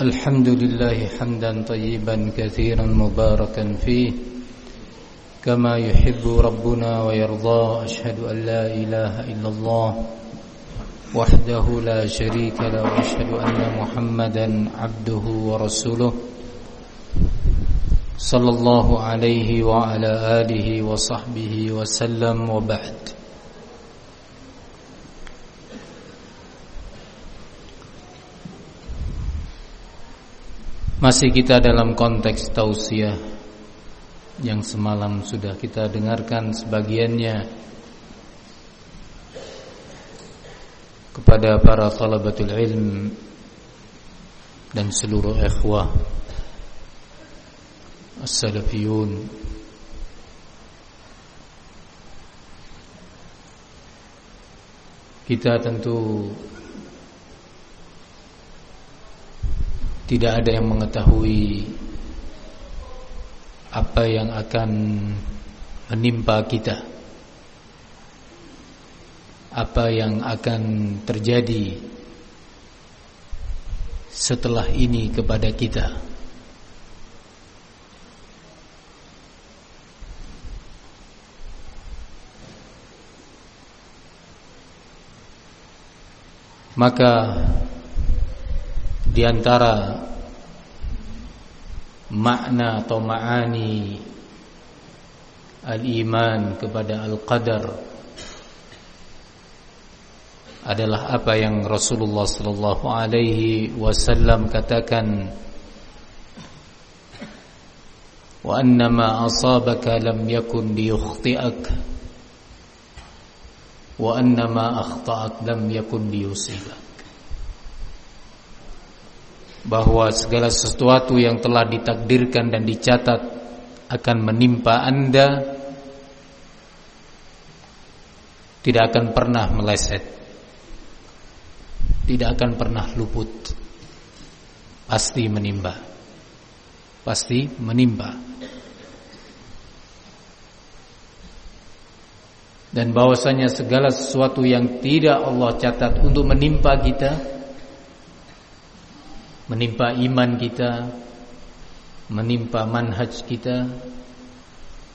الحمد لله حمدا طيبا كثيرا مباركا فيه. كما يحب ربنا ويرضى أشهد أن لا إله إلا الله وحده لا شريك له وأشهد أن محمدا عبده ورسوله صلى الله عليه وعلى آله وصحبه وسلم. وبعد Masih kita dalam konteks tausiah yang semalam sudah kita dengarkan sebagiannya kepada para talabatul ilm dan seluruh ikhwah as-salafiyun. Kita tentu Tidak ada yang mengetahui apa yang akan menimpa kita. Apa yang akan terjadi setelah ini kepada kita. Maka di antara makna atau ma'ani al-iman kepada al-qadar adalah apa yang Rasulullah sallallahu alaihi wasallam katakan wa annama asabaka lam yakun liyukhti'ak wa annama akhta'ak lam yakun liyusibak bahwa segala sesuatu yang telah ditakdirkan dan dicatat akan menimpa Anda tidak akan pernah meleset. Tidak akan pernah luput. Pasti menimpa. Pasti menimpa. Dan bahwasanya segala sesuatu yang tidak Allah catat untuk menimpa kita menimpa iman kita, menimpa manhaj kita,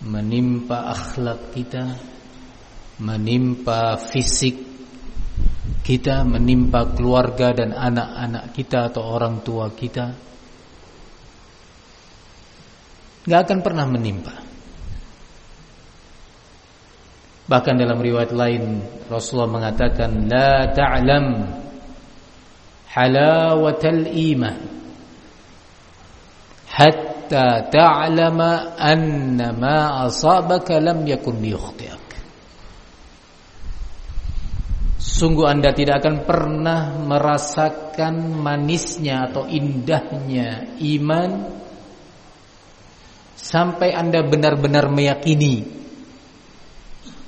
menimpa akhlak kita, menimpa fisik kita, menimpa keluarga dan anak-anak kita atau orang tua kita. Gak akan pernah menimpa. Bahkan dalam riwayat lain Rasulullah mengatakan la ta'lam halawatal iman hatta ta'lama anna ma asabaka lam yakun liyukhtiak Sungguh anda tidak akan pernah merasakan manisnya atau indahnya iman Sampai anda benar-benar meyakini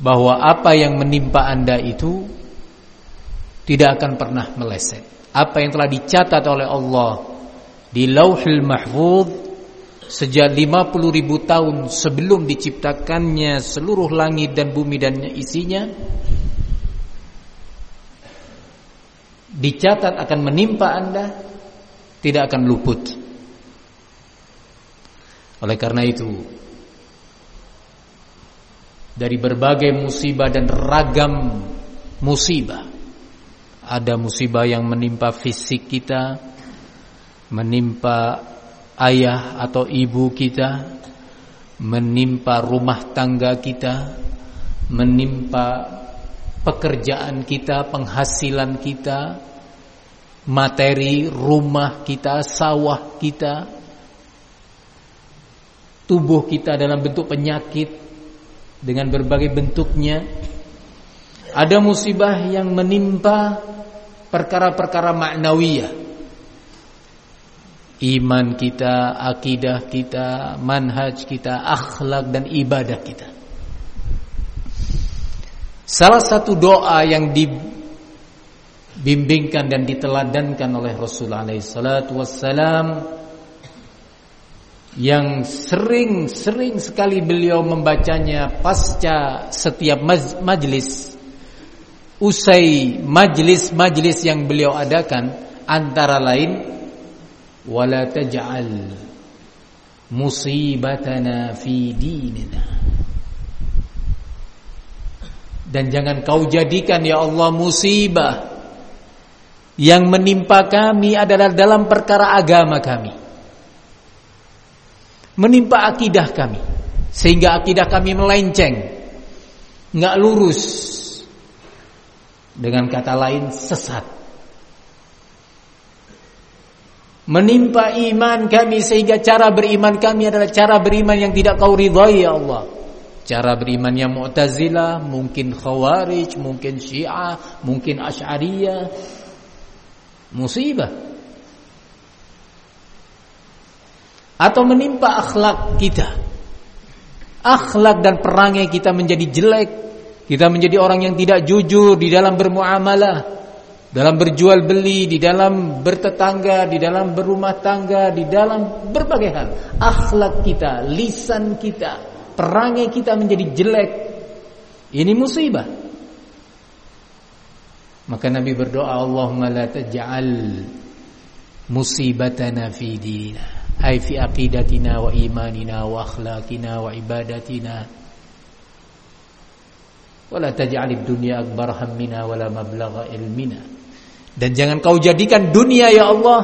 Bahwa apa yang menimpa anda itu Tidak akan pernah meleset apa yang telah dicatat oleh Allah di Lauhul Mahfuz sejak 50 ribu tahun sebelum diciptakannya seluruh langit dan bumi dan isinya dicatat akan menimpa Anda tidak akan luput. Oleh karena itu dari berbagai musibah dan ragam musibah ada musibah yang menimpa fisik kita, menimpa ayah atau ibu kita, menimpa rumah tangga kita, menimpa pekerjaan kita, penghasilan kita, materi rumah kita, sawah kita, tubuh kita dalam bentuk penyakit dengan berbagai bentuknya. Ada musibah yang menimpa perkara-perkara maknawiyah iman kita, akidah kita, manhaj kita, akhlak dan ibadah kita. Salah satu doa yang dibimbingkan dan diteladankan oleh Rasulullah SAW yang sering-sering sekali beliau membacanya pasca setiap majlis usai majlis-majlis yang beliau adakan antara lain wala taj'al musibatana fi dinina. Dan jangan kau jadikan ya Allah musibah yang menimpa kami adalah dalam perkara agama kami. Menimpa akidah kami sehingga akidah kami melenceng nggak lurus. Dengan kata lain sesat. Menimpa iman kami sehingga cara beriman kami adalah cara beriman yang tidak kau ridhai ya Allah. Cara beriman yang Mu'tazilah, mungkin Khawarij, mungkin Syiah, mungkin Asy'ariyah, musibah atau menimpa akhlak kita akhlak dan perangai kita menjadi jelek kita menjadi orang yang tidak jujur di dalam bermuamalah dalam berjual beli di dalam bertetangga di dalam berumah tangga di dalam berbagai hal. Akhlak kita lisan kita perangai kita menjadi jelek. Ini musibah. Maka Nabi berdoa Allahumma la taj'al musibatana fi dinina ay fi aqidatina wa imanina wa akhlaqina wa ibadatina wa la taj'al ad-dunya akbar hammina wa la mablagha ilmina dan jangan kau jadikan dunia ya Allah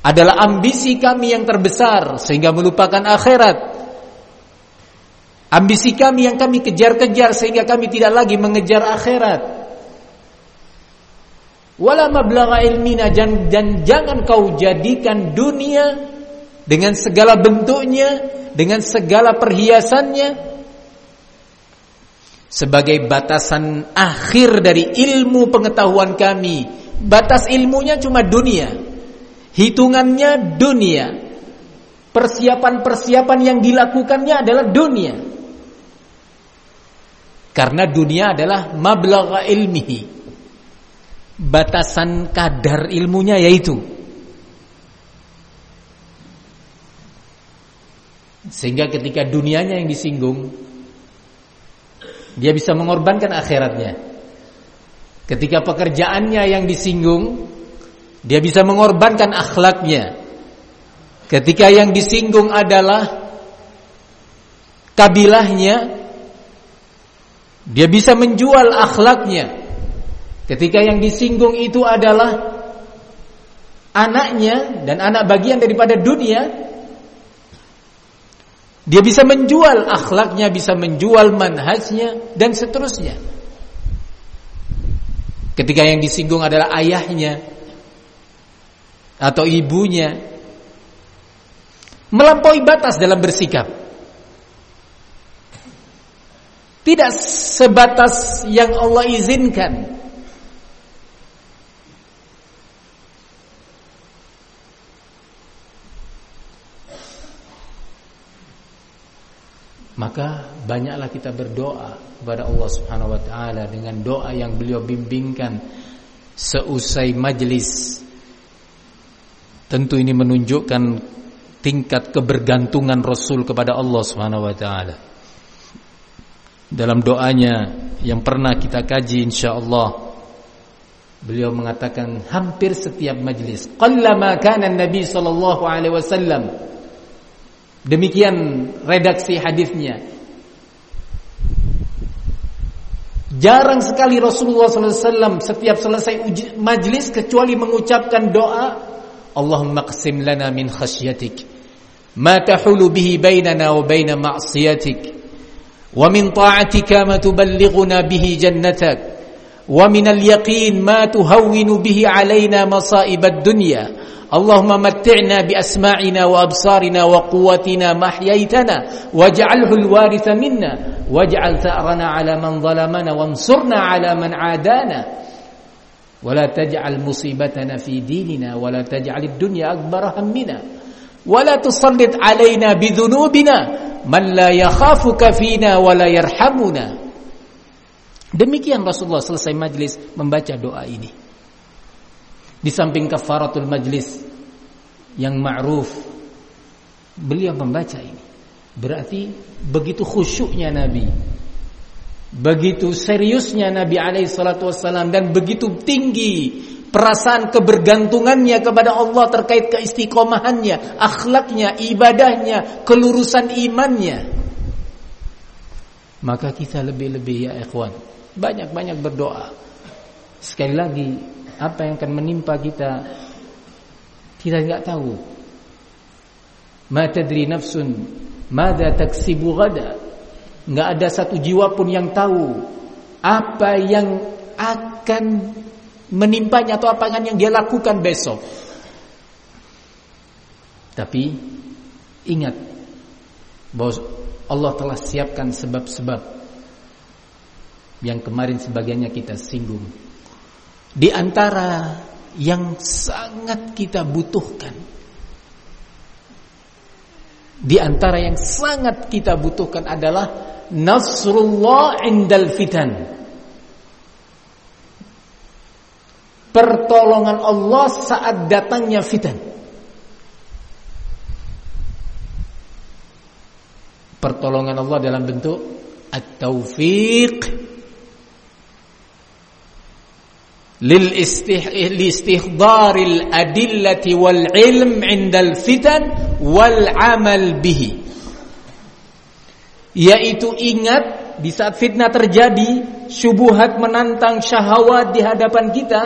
adalah ambisi kami yang terbesar sehingga melupakan akhirat Ambisi kami yang kami kejar-kejar sehingga kami tidak lagi mengejar akhirat. Wala mablagha ilmina dan, dan jangan kau jadikan dunia dengan segala bentuknya, dengan segala perhiasannya sebagai batasan akhir dari ilmu pengetahuan kami. Batas ilmunya cuma dunia. Hitungannya dunia. Persiapan-persiapan yang dilakukannya adalah dunia. Karena dunia adalah mablagha ilmihi. Batasan kadar ilmunya yaitu Sehingga ketika dunianya yang disinggung Dia bisa mengorbankan akhiratnya Ketika pekerjaannya yang disinggung Dia bisa mengorbankan akhlaknya Ketika yang disinggung adalah Kabilahnya dia bisa menjual akhlaknya. Ketika yang disinggung itu adalah anaknya dan anak bagian daripada dunia, dia bisa menjual akhlaknya, bisa menjual manhajnya dan seterusnya. Ketika yang disinggung adalah ayahnya atau ibunya, melampaui batas dalam bersikap. Tidak sebatas yang Allah izinkan. Maka banyaklah kita berdoa kepada Allah Subhanahu wa taala dengan doa yang beliau bimbingkan seusai majlis. Tentu ini menunjukkan tingkat kebergantungan Rasul kepada Allah Subhanahu wa taala dalam doanya yang pernah kita kaji insyaallah beliau mengatakan hampir setiap majlis qallama kana nabi sallallahu alaihi wasallam Demikian redaksi hadisnya. Jarang sekali Rasulullah SAW setiap selesai majlis kecuali mengucapkan doa. Allahumma qasim lana min khasyatik, Ma tahulu bihi bainana wa baina ma'siyatik Wa min ta'atika ma tuballighuna bihi jannatak. Wa min al-yaqin ma tuhawwinu bihi alaina masaib ad-dunya Allahumma matti'na bi asma'ina wa absarina wa quwwatina mahyaitana waj'alhu al-waritha minna waj'al ta'rana man zalamana wansurna 'ala man 'adana wa la taj'al musibatana fi dinina wa la taj'al ad-dunya akbar hammina wa la tusallit 'alaina Demikian Rasulullah selesai majlis membaca doa ini. Di samping kafaratul majlis yang ma'ruf beliau membaca ini. Berarti begitu khusyuknya Nabi. Begitu seriusnya Nabi alaihi salatu wasallam dan begitu tinggi perasaan kebergantungannya kepada Allah terkait keistiqomahannya, akhlaknya, ibadahnya, kelurusan imannya. Maka kita lebih-lebih ya ikhwan, banyak-banyak berdoa. Sekali lagi, apa yang akan menimpa kita kita tidak tahu. Ma tadri nafsun madza taksibu gada. Enggak ada satu jiwa pun yang tahu apa yang akan menimpanya atau apa yang dia lakukan besok. Tapi ingat bahwa Allah telah siapkan sebab-sebab yang kemarin sebagiannya kita singgung. Di antara yang sangat kita butuhkan. Di antara yang sangat kita butuhkan adalah nasrullah indal fitan. pertolongan Allah saat datangnya fitan. Pertolongan Allah dalam bentuk at-taufiq lil istihdaril adillati wal ilm indal fitan yaitu ingat di saat fitnah terjadi syubuhat menantang syahwat di hadapan kita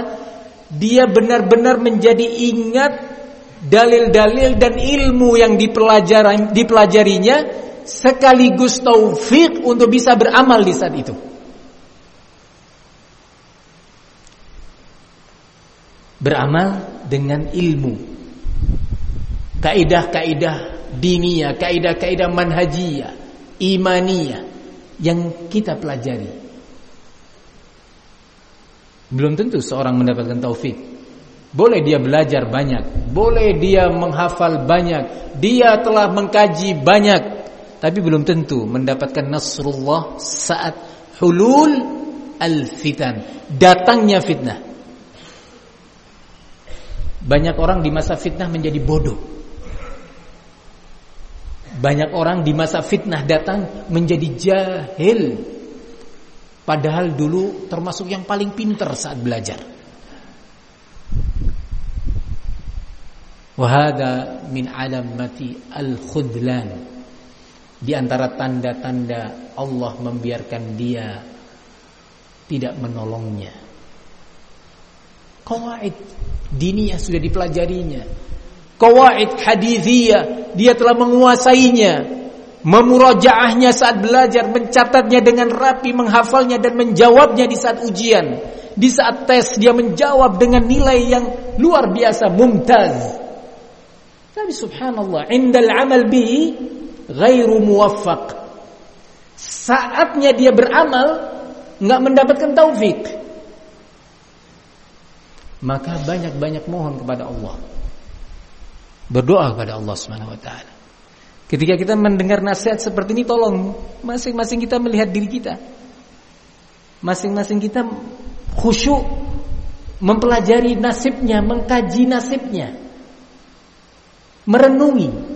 dia benar-benar menjadi ingat dalil-dalil dan ilmu yang dipelajari, dipelajarinya sekaligus taufik untuk bisa beramal di saat itu. Beramal dengan ilmu. Kaidah-kaidah diniyah, kaidah-kaidah manhajiyah, imaniyah yang kita pelajari. Belum tentu seorang mendapatkan taufik. Boleh dia belajar banyak, boleh dia menghafal banyak, dia telah mengkaji banyak, tapi belum tentu mendapatkan nasrullah saat hulul al-fitan, datangnya fitnah. Banyak orang di masa fitnah menjadi bodoh. Banyak orang di masa fitnah datang menjadi jahil Padahal dulu termasuk yang paling pinter saat belajar. Wahada min alamati al-khudlan. Di antara tanda-tanda Allah membiarkan dia tidak menolongnya. Kawaid diniyah sudah dipelajarinya. Kawaid hadithiyah dia telah menguasainya memurajaahnya saat belajar, mencatatnya dengan rapi, menghafalnya dan menjawabnya di saat ujian. Di saat tes dia menjawab dengan nilai yang luar biasa, mumtaz. Tapi subhanallah, indal amal bihi ghairu muwaffaq. Saatnya dia beramal nggak mendapatkan taufik. Maka banyak-banyak mohon kepada Allah. Berdoa kepada Allah Subhanahu wa taala. Ketika kita mendengar nasihat seperti ini tolong masing-masing kita melihat diri kita. Masing-masing kita khusyuk mempelajari nasibnya, mengkaji nasibnya. Merenungi.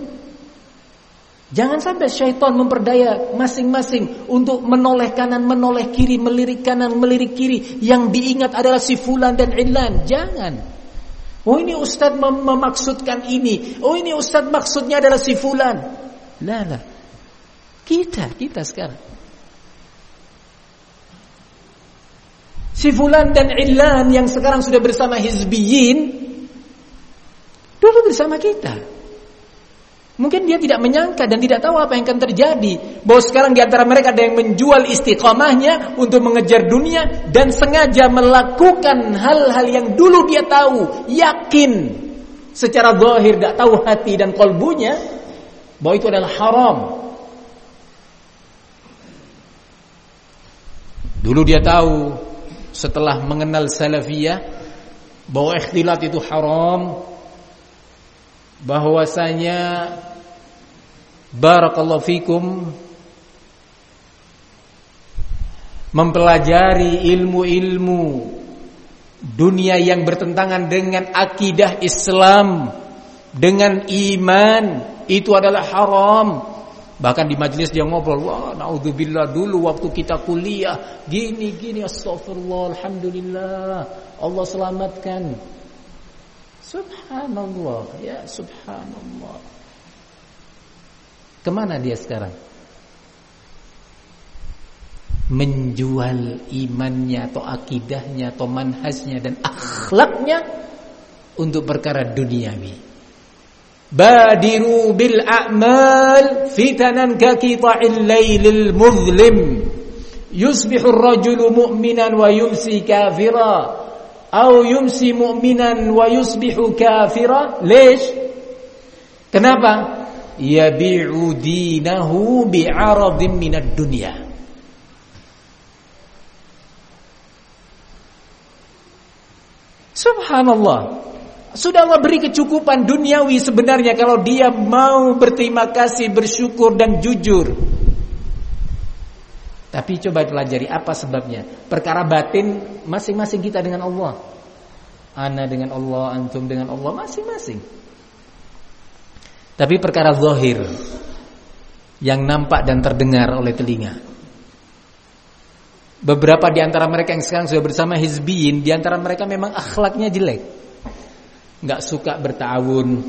Jangan sampai syaitan memperdaya masing-masing untuk menoleh kanan, menoleh kiri, melirik kanan, melirik kiri. Yang diingat adalah si fulan dan ilan. Jangan. Oh ini ustaz mem memaksudkan ini. Oh ini ustaz maksudnya adalah si fulan. Lah lah. Kita, kita sekarang. Si Fulan dan Ilan yang sekarang sudah bersama Hizbiyin dulu bersama kita. Mungkin dia tidak menyangka dan tidak tahu apa yang akan terjadi. Bahwa sekarang di antara mereka ada yang menjual istiqomahnya untuk mengejar dunia dan sengaja melakukan hal-hal yang dulu dia tahu, yakin secara zahir tidak tahu hati dan kolbunya bahwa itu adalah haram. Dulu dia tahu setelah mengenal salafiyah bahwa ikhtilat itu haram bahwasanya barakallahu fikum mempelajari ilmu-ilmu dunia yang bertentangan dengan akidah Islam dengan iman itu adalah haram Bahkan di majelis dia ngobrol, wah naudzubillah dulu waktu kita kuliah gini gini astagfirullah alhamdulillah Allah selamatkan. Subhanallah, ya subhanallah. Ke mana dia sekarang? Menjual imannya atau akidahnya atau manhajnya dan akhlaknya untuk perkara duniawi. Badiru bil a'mal fitanan ka qita'il lailil muzlim yusbihu ar-rajulu mu'minan wa yumsi kafira au yumsi mu'minan wa yusbihu kafira. Lish? Kenapa? Yabi'u dinahu bi'aradin minad dunya. Subhanallah. Sudah Allah beri kecukupan duniawi sebenarnya kalau dia mau berterima kasih, bersyukur dan jujur. Tapi coba pelajari apa sebabnya. Perkara batin masing-masing kita dengan Allah. Ana dengan Allah, antum dengan Allah masing-masing. Tapi perkara zahir yang nampak dan terdengar oleh telinga. Beberapa di antara mereka yang sekarang sudah bersama hizbiyin, di antara mereka memang akhlaknya jelek nggak suka bertawun.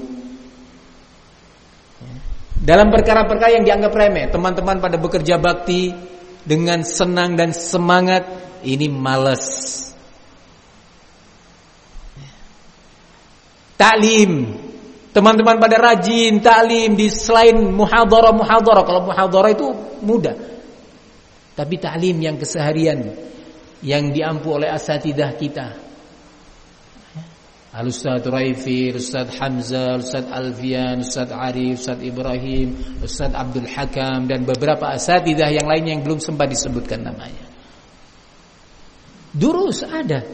Dalam perkara-perkara yang dianggap remeh, teman-teman pada bekerja bakti dengan senang dan semangat, ini males. Taklim, teman-teman pada rajin taklim di selain muhadharah muhadharah. Kalau muhadharah itu mudah, tapi taklim yang keseharian yang diampu oleh asatidah kita Al-Ustaz Raifi, Ustaz Hamzah, Ustaz Alfian, Ustaz Arif, Ustaz Ibrahim, Ustaz Abdul Hakam dan beberapa asatidah yang lainnya yang belum sempat disebutkan namanya. Durus ada.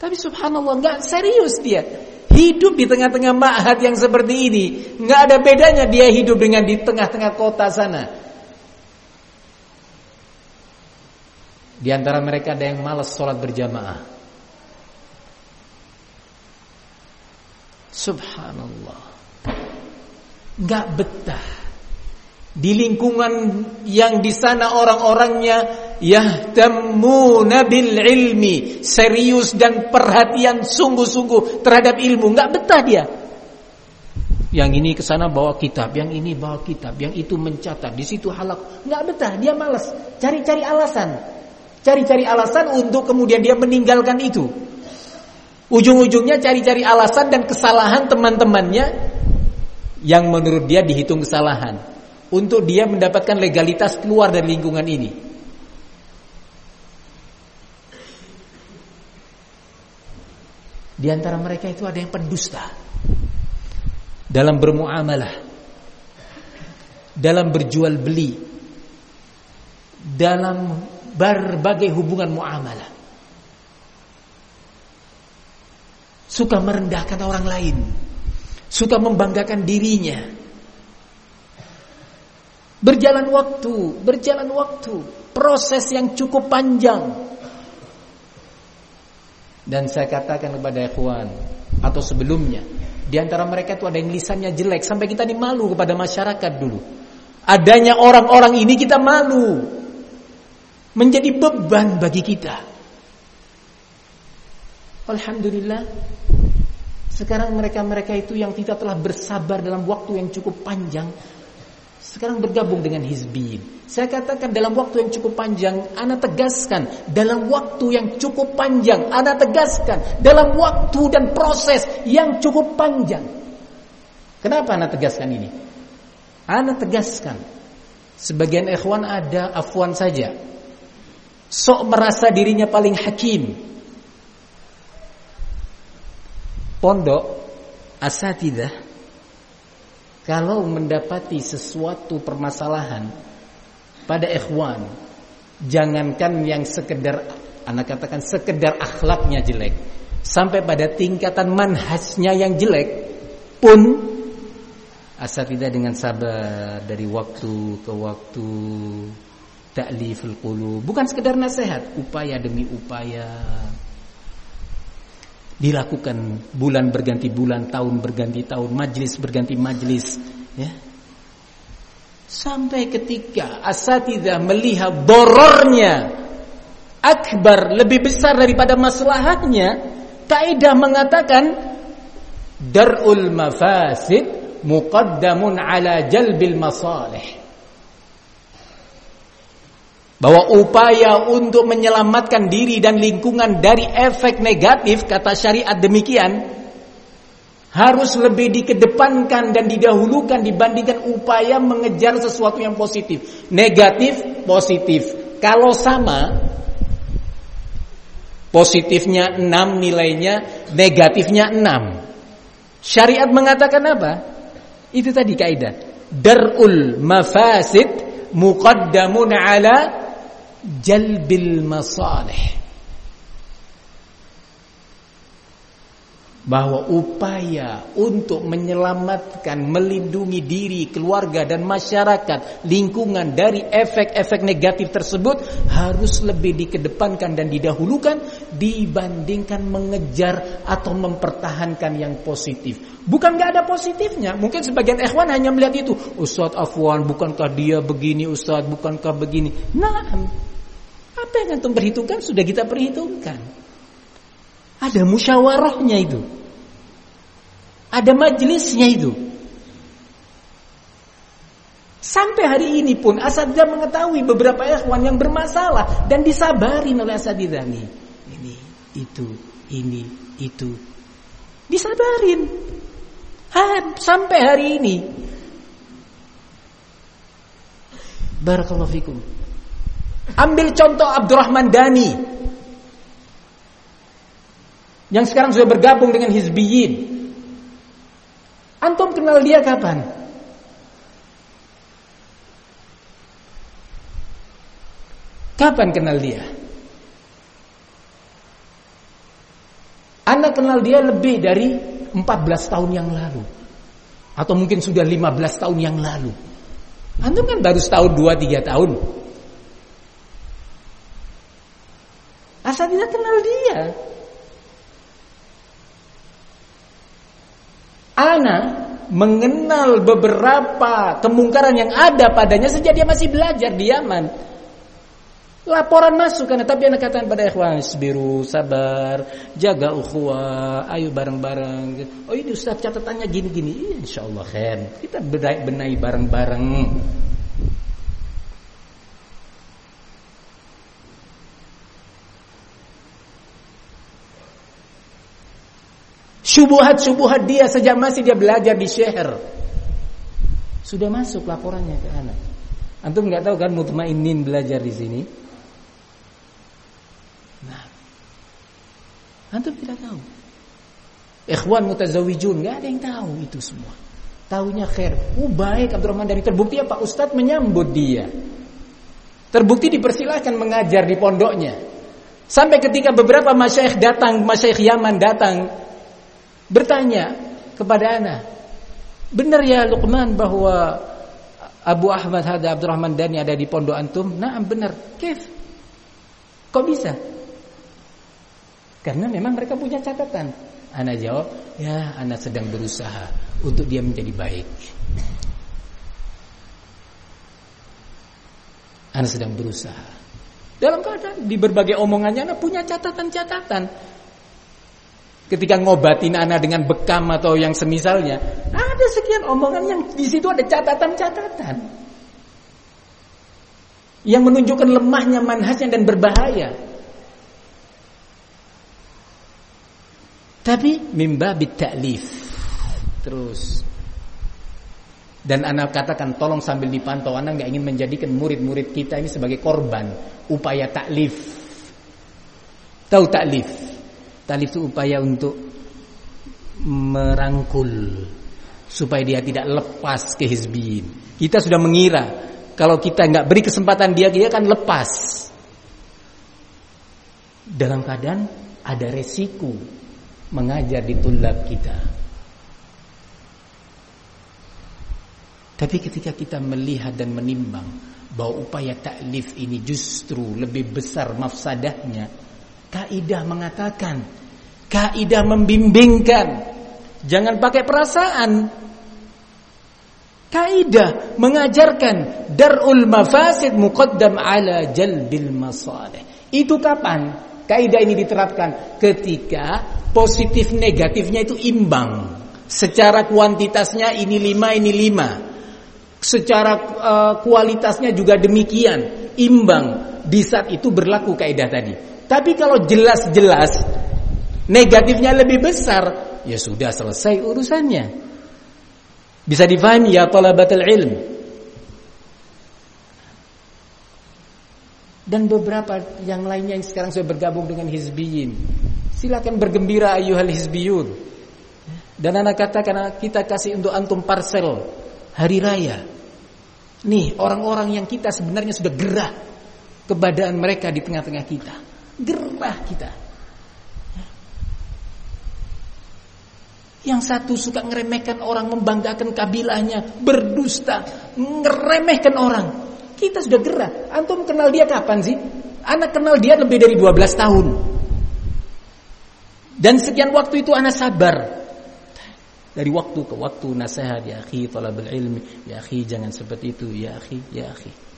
Tapi subhanallah nggak serius dia. Hidup di tengah-tengah ma'had yang seperti ini, nggak ada bedanya dia hidup dengan di tengah-tengah kota sana. Di antara mereka ada yang malas sholat berjamaah. Subhanallah. Gak betah. Di lingkungan yang di sana orang-orangnya yahtamuna bil ilmi, serius dan perhatian sungguh-sungguh terhadap ilmu, Gak betah dia. Yang ini ke sana bawa kitab, yang ini bawa kitab, yang itu mencatat, di situ halak. Gak betah, dia malas, cari-cari alasan. Cari-cari alasan untuk kemudian dia meninggalkan itu. Ujung-ujungnya cari-cari alasan dan kesalahan teman-temannya yang menurut dia dihitung kesalahan untuk dia mendapatkan legalitas keluar dari lingkungan ini. Di antara mereka itu ada yang pendusta dalam bermuamalah, dalam berjual beli, dalam berbagai hubungan muamalah. Suka merendahkan orang lain, suka membanggakan dirinya. Berjalan waktu, berjalan waktu, proses yang cukup panjang. Dan saya katakan kepada ikhwan atau sebelumnya, di antara mereka itu ada yang lisannya jelek sampai kita dimalu kepada masyarakat dulu. Adanya orang-orang ini kita malu. Menjadi beban bagi kita. Alhamdulillah sekarang mereka-mereka itu yang tidak telah bersabar dalam waktu yang cukup panjang sekarang bergabung dengan hizbiyin. Saya katakan dalam waktu yang cukup panjang, ana tegaskan dalam waktu yang cukup panjang, ana tegaskan dalam waktu dan proses yang cukup panjang. Kenapa ana tegaskan ini? Ana tegaskan sebagian ikhwan ada afwan saja. Sok merasa dirinya paling hakim, pondok asatidah. kalau mendapati sesuatu permasalahan pada ikhwan jangankan yang sekedar anak katakan sekedar akhlaknya jelek sampai pada tingkatan manhajnya yang jelek pun asatidah dengan sabar dari waktu ke waktu takliful qulub bukan sekedar nasihat upaya demi upaya dilakukan bulan berganti bulan, tahun berganti tahun, majlis berganti majlis, ya. Sampai ketika asatidah melihat dorornya akbar lebih besar daripada maslahatnya, kaidah mengatakan darul mafasid muqaddamun ala jalbil masalih. Bahwa upaya untuk menyelamatkan diri dan lingkungan dari efek negatif kata syariat demikian harus lebih dikedepankan dan didahulukan dibandingkan upaya mengejar sesuatu yang positif. Negatif, positif. Kalau sama, positifnya 6 nilainya, negatifnya 6. Syariat mengatakan apa? Itu tadi kaidah. Darul mafasid muqaddamun ala jalbil masalih. Bahwa upaya untuk menyelamatkan, melindungi diri, keluarga dan masyarakat, lingkungan dari efek-efek negatif tersebut harus lebih dikedepankan dan didahulukan dibandingkan mengejar atau mempertahankan yang positif. Bukan gak ada positifnya. Mungkin sebagian ikhwan hanya melihat itu. Ustadz Afwan, bukankah dia begini Ustadz, bukankah begini. Nah, apa yang antum perhitungkan sudah kita perhitungkan. Ada musyawarahnya itu. Ada majelisnya itu. Sampai hari ini pun Asadidah mengetahui beberapa ikhwan yang bermasalah dan disabarin oleh Asadidah nih. Ini, itu, ini, itu. Disabarin. Ha, sampai hari ini. Barakallahu fikum. Ambil contoh Abdurrahman Dani yang sekarang sudah bergabung dengan Hizbiyin. Antum kenal dia kapan? Kapan kenal dia? Anda kenal dia lebih dari 14 tahun yang lalu. Atau mungkin sudah 15 tahun yang lalu. Antum kan baru setahun, dua, tiga tahun. Asal tidak kenal dia. Ana mengenal beberapa kemungkaran yang ada padanya sejak dia masih belajar di Yaman. Laporan masuk karena tapi anak katakan pada ikhwan biru sabar, jaga ukhuwah, ayo bareng-bareng. Oh ini Ustaz catatannya gini-gini. Insyaallah khair. Kita benahi bareng-bareng. Subuhat-subuhat dia sejak masih dia belajar di Syeher. Sudah masuk laporannya ke anak. Antum nggak tahu kan mutmainin belajar di sini? Nah. Antum tidak tahu. Ikhwan mutazawijun nggak ada yang tahu itu semua. Tahunya khair. Oh baik Abdurrahman dari terbukti apa? Ustadz menyambut dia. Terbukti dipersilahkan mengajar di pondoknya. Sampai ketika beberapa masyayikh datang, masyayikh Yaman datang bertanya kepada anak, benar ya Luqman bahwa Abu Ahmad ada Abdurrahman Dani ada di pondok antum? Nah, benar. Kif? Kok bisa? Karena memang mereka punya catatan. Anak jawab, ya anak sedang berusaha untuk dia menjadi baik. Anak sedang berusaha. Dalam keadaan di berbagai omongannya anak punya catatan-catatan ketika ngobatin anak dengan bekam atau yang semisalnya, ada sekian omongan yang di situ ada catatan-catatan yang menunjukkan lemahnya manhajnya dan berbahaya. Tapi mimba bitalif. Terus dan anak katakan tolong sambil dipantau anak nggak ingin menjadikan murid-murid kita ini sebagai korban upaya taklif. Tahu taklif? Talif itu upaya untuk merangkul supaya dia tidak lepas ke hizbin. Kita sudah mengira kalau kita nggak beri kesempatan dia dia akan lepas. Dalam keadaan ada resiko mengajar di tulab kita. Tapi ketika kita melihat dan menimbang bahwa upaya taklif ini justru lebih besar mafsadahnya, kaidah mengatakan Kaidah membimbingkan. Jangan pakai perasaan. Kaidah mengajarkan darul mafasid muqaddam ala jalbil masalih. Itu kapan? Kaidah ini diterapkan ketika positif negatifnya itu imbang. Secara kuantitasnya ini lima, ini lima. Secara uh, kualitasnya juga demikian, imbang. Di saat itu berlaku kaidah tadi. Tapi kalau jelas-jelas negatifnya lebih besar, ya sudah selesai urusannya. Bisa difahami ya talabatul ilm. Dan beberapa yang lainnya yang sekarang sudah bergabung dengan hizbiyin. Silakan bergembira ayuhal hizbiyun. Dan anak katakan kita kasih untuk antum parcel hari raya. Nih orang-orang yang kita sebenarnya sudah gerah keberadaan mereka di tengah-tengah kita. Gerah kita. Yang satu suka ngeremehkan orang, membanggakan kabilahnya, berdusta, ngeremehkan orang. Kita sudah gerah. Antum kenal dia kapan sih? Anak kenal dia lebih dari 12 tahun. Dan sekian waktu itu anak sabar. Dari waktu ke waktu nasihat, ya akhi, talabul ilmi, ya akhi jangan seperti itu, ya akhi, ya akhi.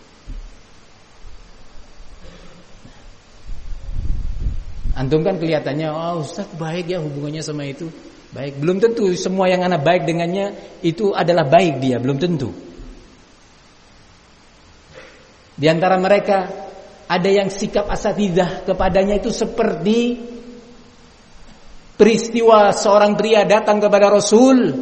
Antum kan kelihatannya, oh Ustaz baik ya hubungannya sama itu. Baik, belum tentu semua yang anak baik dengannya itu adalah baik dia, belum tentu. Di antara mereka ada yang sikap asatidah kepadanya itu seperti peristiwa seorang pria datang kepada Rasul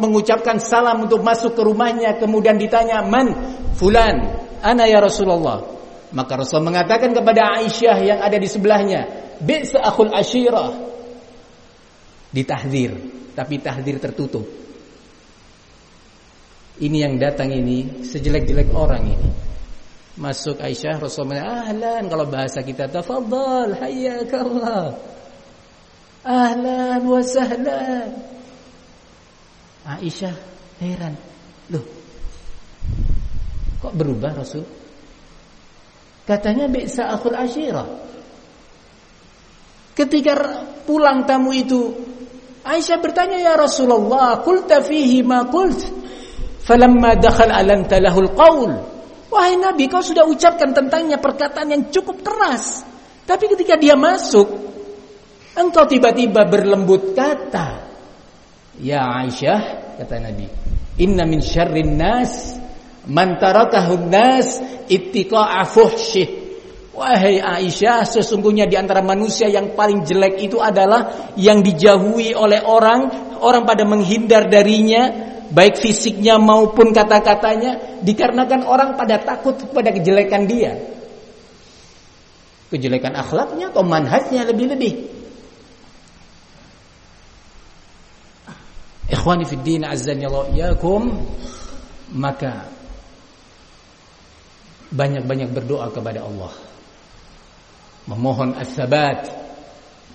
mengucapkan salam untuk masuk ke rumahnya kemudian ditanya man fulan ana ya Rasulullah maka Rasul mengatakan kepada Aisyah yang ada di sebelahnya Bi'sa akhul ashirah. Ditahdir, tapi tahdir tertutup. Ini yang datang ini sejelek-jelek orang ini. Masuk Aisyah Rasulullah ahlan kalau bahasa kita tafadhal hayyakallah. Ahlan wa sahlan. Aisyah heran. Loh. Kok berubah Rasul? Katanya bi'sa akhul ashirah. Ketika pulang tamu itu, Aisyah bertanya ya Rasulullah, qulta fihi ma qult? Falamma dakhal alanta lahul qaul. Wahai Nabi, kau sudah ucapkan tentangnya perkataan yang cukup keras. Tapi ketika dia masuk, engkau tiba-tiba berlembut kata. Ya Aisyah, kata Nabi, inna min syarrin nas man tarakahun nas ittiqa'a fuhsyih Wahai Aisyah, sesungguhnya di antara manusia yang paling jelek itu adalah yang dijauhi oleh orang, orang pada menghindar darinya, baik fisiknya maupun kata-katanya, dikarenakan orang pada takut kepada kejelekan dia. Kejelekan akhlaknya atau manhajnya lebih-lebih. Ikhwani fi din azzani yakum maka banyak-banyak berdoa kepada Allah memohon as-sabat,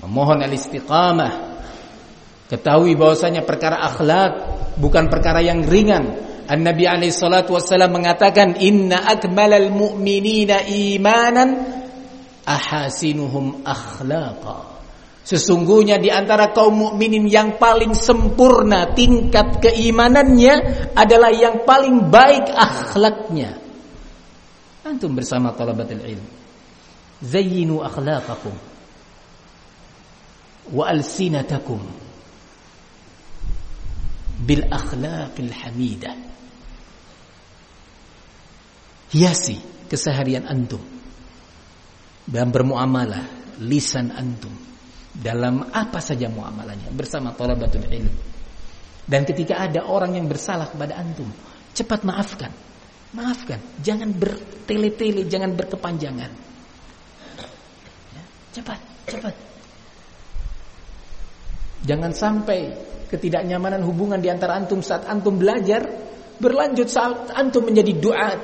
memohon al-istiqamah. Ketahui bahwasanya perkara akhlak bukan perkara yang ringan. An-Nabi alaihi salatu wasallam mengatakan inna akmalal mu'minina imanan ahasinuhum akhlaqa. Sesungguhnya di antara kaum mukminin yang paling sempurna tingkat keimanannya adalah yang paling baik akhlaknya. Antum bersama talabatul ilm. Zayyinu akhlaqakum wa alsinatakum bil akhlaqil hamidah. Hiasi keseharian antum dalam bermuamalah, lisan antum dalam apa saja muamalahnya bersama talabatul ilm. Dan ketika ada orang yang bersalah kepada antum, cepat maafkan. Maafkan, jangan bertele-tele, jangan berkepanjangan. Cepat, cepat. Jangan sampai ketidaknyamanan hubungan di antara antum saat antum belajar berlanjut saat antum menjadi duat.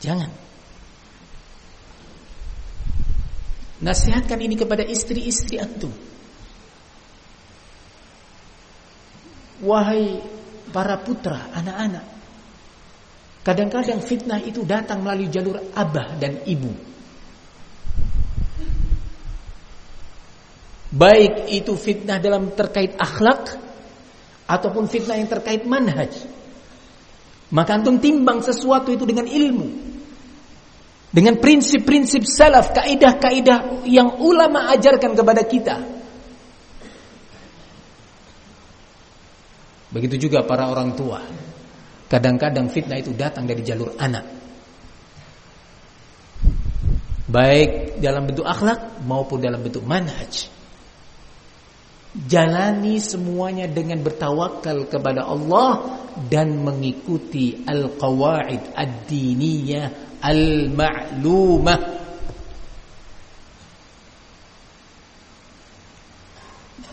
Jangan. Nasihatkan ini kepada istri-istri antum. Wahai para putra, anak-anak, Kadang-kadang fitnah itu datang melalui jalur abah dan ibu. Baik itu fitnah dalam terkait akhlak ataupun fitnah yang terkait manhaj. Maka antum timbang sesuatu itu dengan ilmu. Dengan prinsip-prinsip salaf, kaidah-kaidah yang ulama ajarkan kepada kita. Begitu juga para orang tua. Kadang-kadang fitnah itu datang dari jalur anak. Baik dalam bentuk akhlak maupun dalam bentuk manhaj. Jalani semuanya dengan bertawakal kepada Allah dan mengikuti al-qawaid ad-diniyah al-ma'lumah.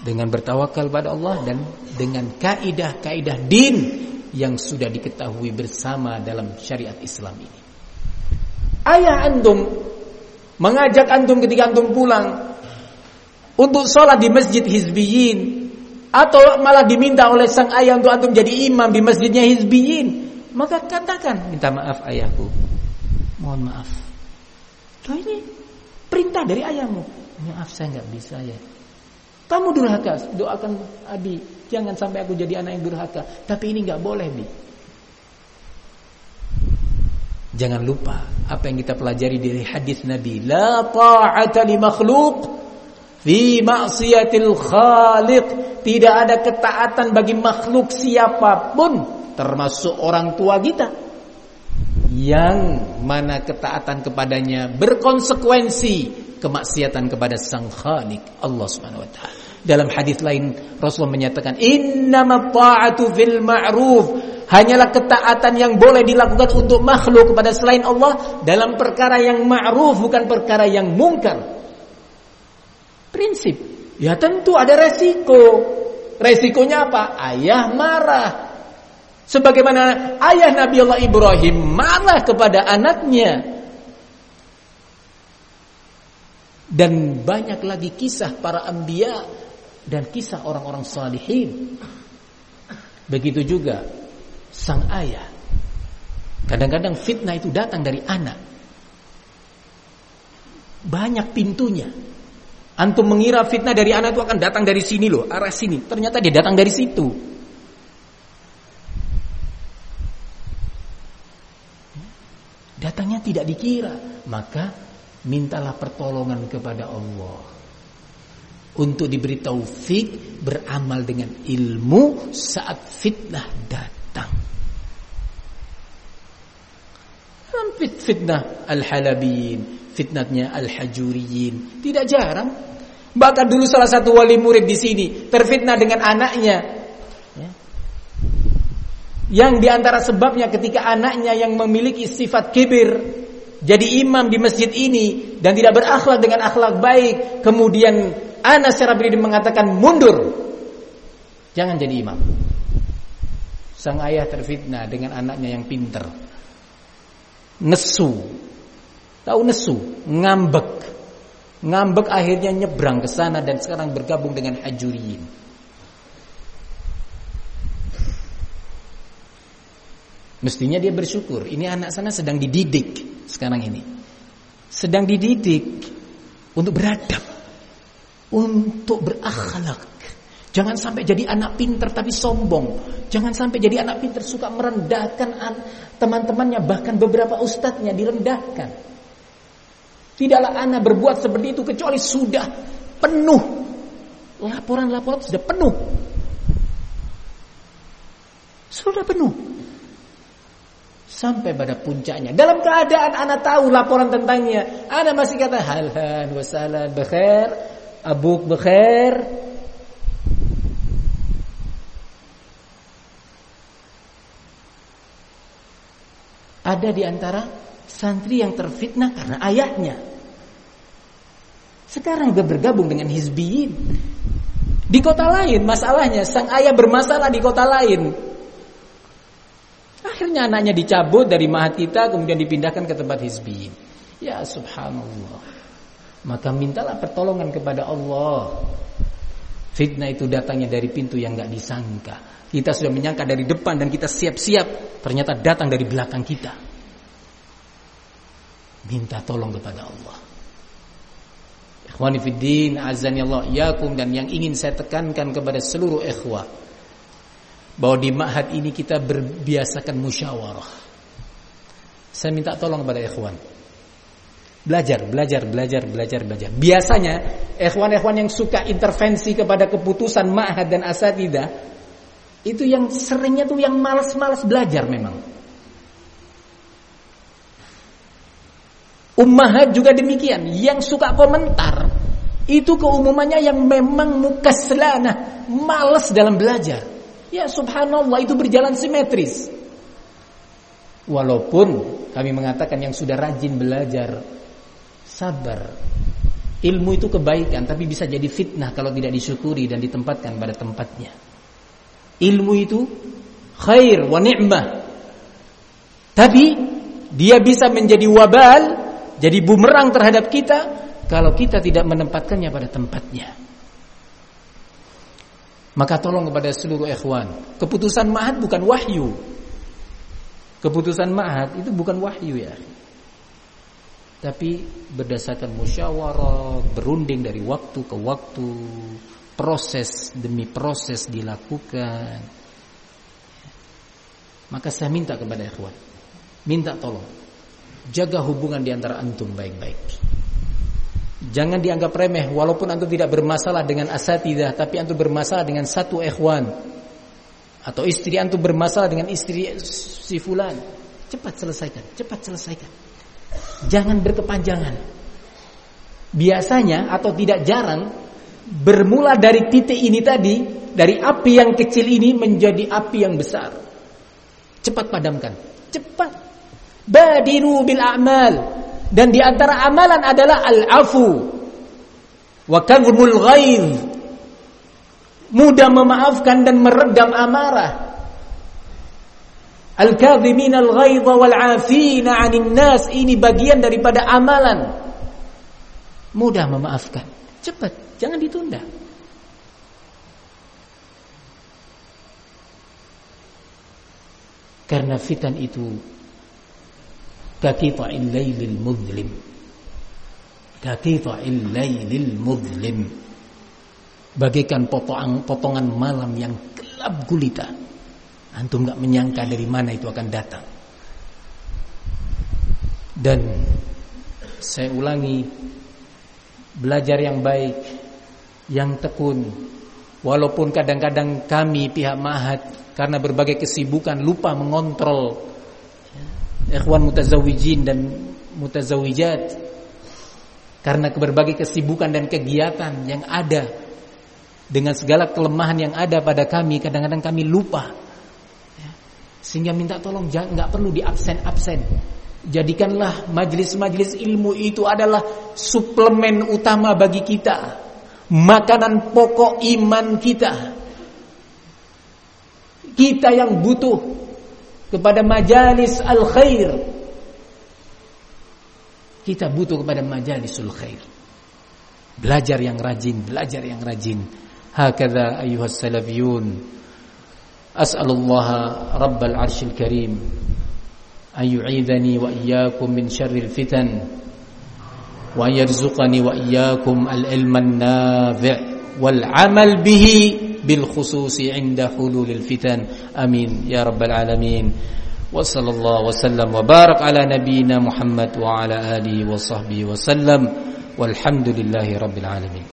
Dengan bertawakal pada Allah dan dengan kaidah-kaidah din yang sudah diketahui bersama dalam syariat Islam ini. Ayah antum mengajak antum ketika antum pulang untuk sholat di masjid hizbiyin atau malah diminta oleh sang ayah untuk antum jadi imam di masjidnya hizbiyin maka katakan minta maaf ayahku. Mohon maaf. Loh ini perintah dari ayahmu. Maaf saya nggak bisa ya kamu durhaka doakan abi. Jangan sampai aku jadi anak yang durhaka. Tapi ini nggak boleh bi. Jangan lupa apa yang kita pelajari dari hadis Nabi, la ta'ata li makhluq Fi maksiatil khaliq. Tidak ada ketaatan bagi makhluk siapa pun Termasuk orang tua kita Yang mana ketaatan kepadanya Berkonsekuensi Kemaksiatan kepada sang khalik Allah subhanahu wa ta'ala dalam hadis lain Rasulullah menyatakan innama ta'atu fil ma'ruf hanyalah ketaatan yang boleh dilakukan untuk makhluk kepada selain Allah dalam perkara yang ma'ruf bukan perkara yang mungkar Prinsip. Ya tentu ada resiko. Resikonya apa? Ayah marah. Sebagaimana ayah Nabi Allah Ibrahim marah kepada anaknya. Dan banyak lagi kisah para ambia dan kisah orang-orang salihin. Begitu juga sang ayah. Kadang-kadang fitnah itu datang dari anak. Banyak pintunya. Antum mengira fitnah dari anak itu akan datang dari sini loh, arah sini. Ternyata dia datang dari situ. Datangnya tidak dikira, maka mintalah pertolongan kepada Allah untuk diberi taufik beramal dengan ilmu saat fitnah datang. Fitnah al-halabin, fitnahnya al-hajuriyin. Tidak jarang. Bahkan dulu salah satu wali murid di sini terfitnah dengan anaknya. Ya. Yang di antara sebabnya ketika anaknya yang memiliki sifat kibir jadi imam di masjid ini dan tidak berakhlak dengan akhlak baik, kemudian anak secara pribadi mengatakan mundur, jangan jadi imam. Sang ayah terfitnah dengan anaknya yang pinter, nesu, Tahu nesu, ngambek. Ngambek akhirnya nyebrang ke sana dan sekarang bergabung dengan Hajuriyin. Mestinya dia bersyukur. Ini anak sana sedang dididik sekarang ini. Sedang dididik untuk beradab, untuk berakhlak. Jangan sampai jadi anak pinter tapi sombong. Jangan sampai jadi anak pinter suka merendahkan teman-temannya bahkan beberapa ustadznya direndahkan. Tidaklah anak berbuat seperti itu kecuali sudah penuh. Laporan-laporan sudah penuh. Sudah penuh. Sampai pada puncaknya. Dalam keadaan anak tahu laporan tentangnya. Anak masih kata halhan wasalan bekhair. Abuk bekhair. Ada di antara santri yang terfitnah karena ayahnya. Sekarang dia bergabung dengan hizbiyin. Di kota lain masalahnya sang ayah bermasalah di kota lain. Akhirnya anaknya dicabut dari mahat kita kemudian dipindahkan ke tempat hizbiyin. Ya subhanallah. Maka mintalah pertolongan kepada Allah. Fitnah itu datangnya dari pintu yang nggak disangka. Kita sudah menyangka dari depan dan kita siap-siap, ternyata datang dari belakang kita. Minta tolong kepada Allah. Ikhwani fiddin azani Allah yakum dan yang ingin saya tekankan kepada seluruh ikhwah bahwa di ma'had ini kita berbiasakan musyawarah. Saya minta tolong kepada ikhwan. Belajar, belajar, belajar, belajar, belajar. Biasanya ikhwan-ikhwan yang suka intervensi kepada keputusan ma'had dan asatidah itu yang seringnya tuh yang malas-malas belajar memang. Ummahat juga demikian, yang suka komentar itu keumumannya yang memang mukaslana, malas dalam belajar. Ya subhanallah itu berjalan simetris. Walaupun kami mengatakan yang sudah rajin belajar sabar. Ilmu itu kebaikan tapi bisa jadi fitnah kalau tidak disyukuri dan ditempatkan pada tempatnya. Ilmu itu khair wa ni'mah. Tapi dia bisa menjadi wabal jadi bumerang terhadap kita kalau kita tidak menempatkannya pada tempatnya. Maka tolong kepada seluruh ikhwan, keputusan ma'had bukan wahyu. Keputusan ma'had itu bukan wahyu ya. Tapi berdasarkan musyawarah, berunding dari waktu ke waktu, proses demi proses dilakukan. Maka saya minta kepada ikhwan, minta tolong Jaga hubungan di antara antum baik-baik. Jangan dianggap remeh walaupun antum tidak bermasalah dengan asatidah tapi antum bermasalah dengan satu ikhwan atau istri antum bermasalah dengan istri si fulan. Cepat selesaikan, cepat selesaikan. Jangan berkepanjangan. Biasanya atau tidak jarang bermula dari titik ini tadi, dari api yang kecil ini menjadi api yang besar. Cepat padamkan, cepat Badiru bil a'mal. Dan di antara amalan adalah al-afu wa kadhmul ghaidh. Mudah memaafkan dan meredam amarah. Al-kadhimin al-ghaidha wal 'afina 'anil nas ini bagian daripada amalan. Mudah memaafkan. Cepat, jangan ditunda. Karena fitan itu Kakita'il laylil mudlim. Kakita'il laylil mudlim. Bagaikan potongan, potongan malam yang gelap gulita. Antum gak menyangka dari mana itu akan datang. Dan Saya ulangi Belajar yang baik Yang tekun. Walaupun kadang-kadang kami pihak mahat Karena berbagai kesibukan lupa mengontrol ikhwan mutazawijin dan mutazawijat karena berbagai kesibukan dan kegiatan yang ada dengan segala kelemahan yang ada pada kami kadang-kadang kami lupa. Ya. sehingga minta tolong jangan nggak perlu di absen absen jadikanlah majelis-majelis ilmu itu adalah suplemen utama bagi kita makanan pokok iman kita. Kita yang butuh kepada majalis al-khair. Kita butuh kepada majalisul khair. Belajar yang rajin, belajar yang rajin. Hakadha ayuhas salafiyun. As'alullaha rabbal arshil karim. An yu'idhani wa iyyakum min syarril fitan. Wa yarzuqani wa iyyakum al-ilman nafi' wal amal bihi بالخصوص عند حلول الفتن. آمين. يا رب العالمين. وصلى الله وسلم وبارك على نبينا محمد وعلى آله وصحبه وسلم. والحمد لله رب العالمين.